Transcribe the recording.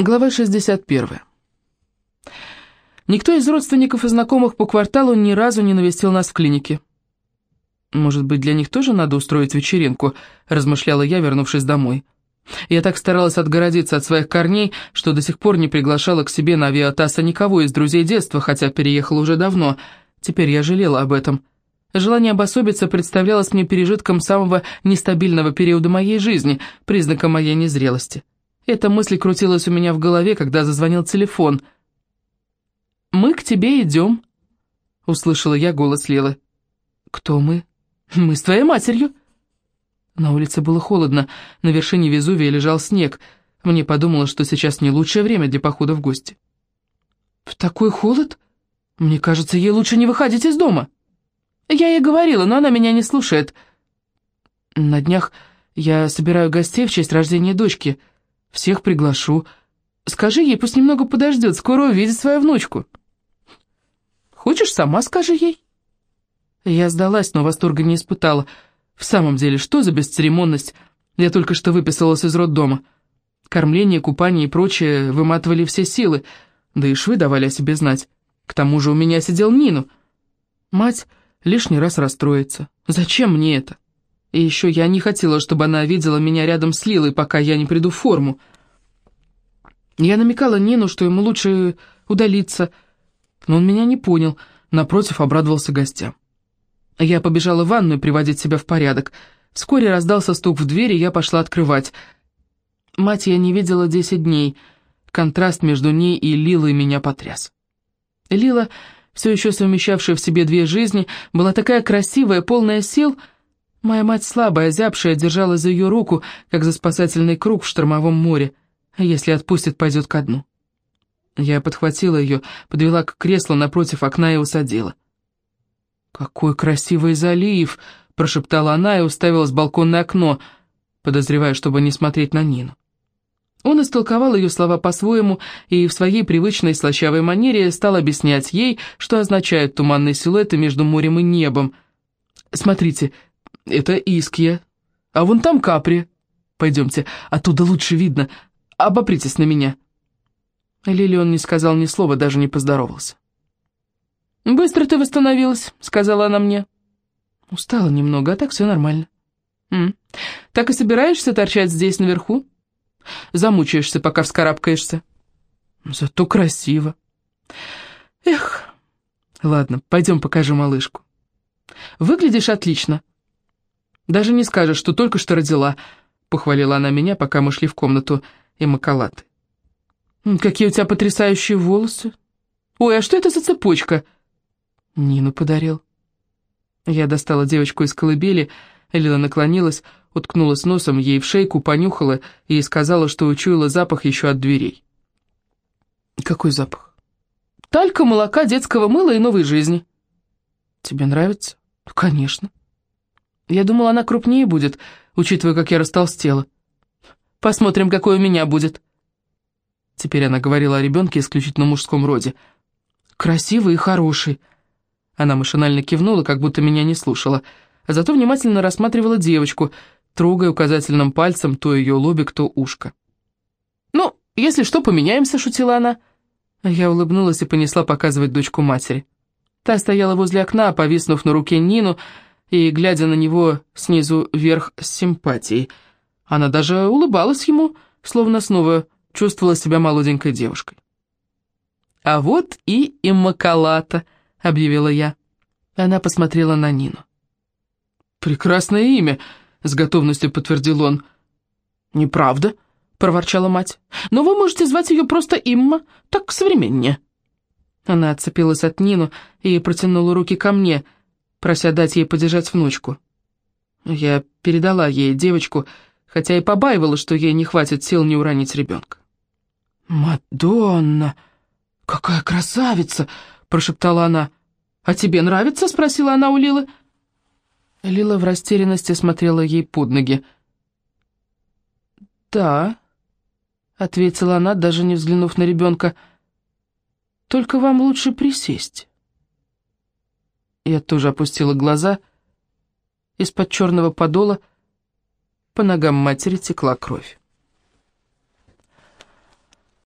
Глава 61. Никто из родственников и знакомых по кварталу ни разу не навестил нас в клинике. «Может быть, для них тоже надо устроить вечеринку?» – размышляла я, вернувшись домой. Я так старалась отгородиться от своих корней, что до сих пор не приглашала к себе на авиатаса никого из друзей детства, хотя переехала уже давно. Теперь я жалела об этом. Желание обособиться представлялось мне пережитком самого нестабильного периода моей жизни, признаком моей незрелости. Эта мысль крутилась у меня в голове, когда зазвонил телефон. «Мы к тебе идем», — услышала я голос Лилы. «Кто мы?» «Мы с твоей матерью». На улице было холодно, на вершине Везувия лежал снег. Мне подумалось, что сейчас не лучшее время для похода в гости. «В такой холод? Мне кажется, ей лучше не выходить из дома». «Я ей говорила, но она меня не слушает». «На днях я собираю гостей в честь рождения дочки», всех приглашу. Скажи ей, пусть немного подождет, скоро увидит свою внучку. Хочешь, сама скажи ей. Я сдалась, но восторга не испытала. В самом деле, что за бесцеремонность? Я только что выписалась из роддома. Кормление, купание и прочее выматывали все силы, да и швы давали о себе знать. К тому же у меня сидел Нину. Мать лишний раз расстроится. Зачем мне это? И еще я не хотела, чтобы она видела меня рядом с Лилой, пока я не приду в форму. Я намекала Нину, что ему лучше удалиться, но он меня не понял, напротив, обрадовался гостям. Я побежала в ванную приводить себя в порядок. Вскоре раздался стук в дверь, и я пошла открывать. Мать я не видела десять дней. Контраст между ней и Лилой меня потряс. Лила, все еще совмещавшая в себе две жизни, была такая красивая, полная сил — Моя мать слабая, зябшая, держала за ее руку, как за спасательный круг в штормовом море. А если отпустит, пойдет ко дну. Я подхватила ее, подвела к креслу напротив окна и усадила. «Какой красивый залив!» — прошептала она и уставилась в балконное окно, подозревая, чтобы не смотреть на Нину. Он истолковал ее слова по-своему и в своей привычной слащавой манере стал объяснять ей, что означают туманные силуэты между морем и небом. «Смотрите, это Искья. А вон там Капри. Пойдемте, оттуда лучше видно. Обопритесь на меня». Лилион не сказал ни слова, даже не поздоровался. «Быстро ты восстановилась», — сказала она мне. «Устала немного, а так все нормально». М «Так и собираешься торчать здесь наверху? Замучаешься, пока вскарабкаешься?» «Зато красиво». «Эх, ладно, пойдем покажу малышку». «Выглядишь отлично», даже не скажешь, что только что родила», — похвалила она меня, пока мы шли в комнату Эмакалаты. «Какие у тебя потрясающие волосы! Ой, а что это за цепочка?» «Нину подарил». Я достала девочку из колыбели, Элина наклонилась, уткнулась носом ей в шейку, понюхала и сказала, что учуяла запах еще от дверей. «Какой запах?» «Талька, молока, детского мыла и новой жизни». «Тебе нравится?» «Конечно». Я думала, она крупнее будет, учитывая, как я растолстела. Посмотрим, какой у меня будет. Теперь она говорила о ребенке исключительно мужском роде. Красивый и хороший. Она машинально кивнула, как будто меня не слушала, а зато внимательно рассматривала девочку, трогая указательным пальцем то ее лобик, то ушко. «Ну, если что, поменяемся», — шутила она. Я улыбнулась и понесла показывать дочку матери. Та стояла возле окна, повиснув на руке Нину, — и глядя на него снизу вверх с симпатией. Она даже улыбалась ему, словно снова чувствовала себя молоденькой девушкой. «А вот и Иммакалата», — объявила я. Она посмотрела на Нину. «Прекрасное имя», — с готовностью подтвердил он. «Неправда», — проворчала мать. «Но вы можете звать ее просто Имма, так современнее». Она отцепилась от Нину и протянула руки ко мне — прося дать ей подержать внучку. Я передала ей девочку, хотя и побаивала, что ей не хватит сил не уронить ребенка. «Мадонна, какая красавица!» — прошептала она. «А тебе нравится?» — спросила она у Лилы. Лила в растерянности смотрела ей под ноги. «Да», — ответила она, даже не взглянув на ребенка. «Только вам лучше присесть». Я тоже опустила глаза. Из-под черного подола по ногам матери текла кровь.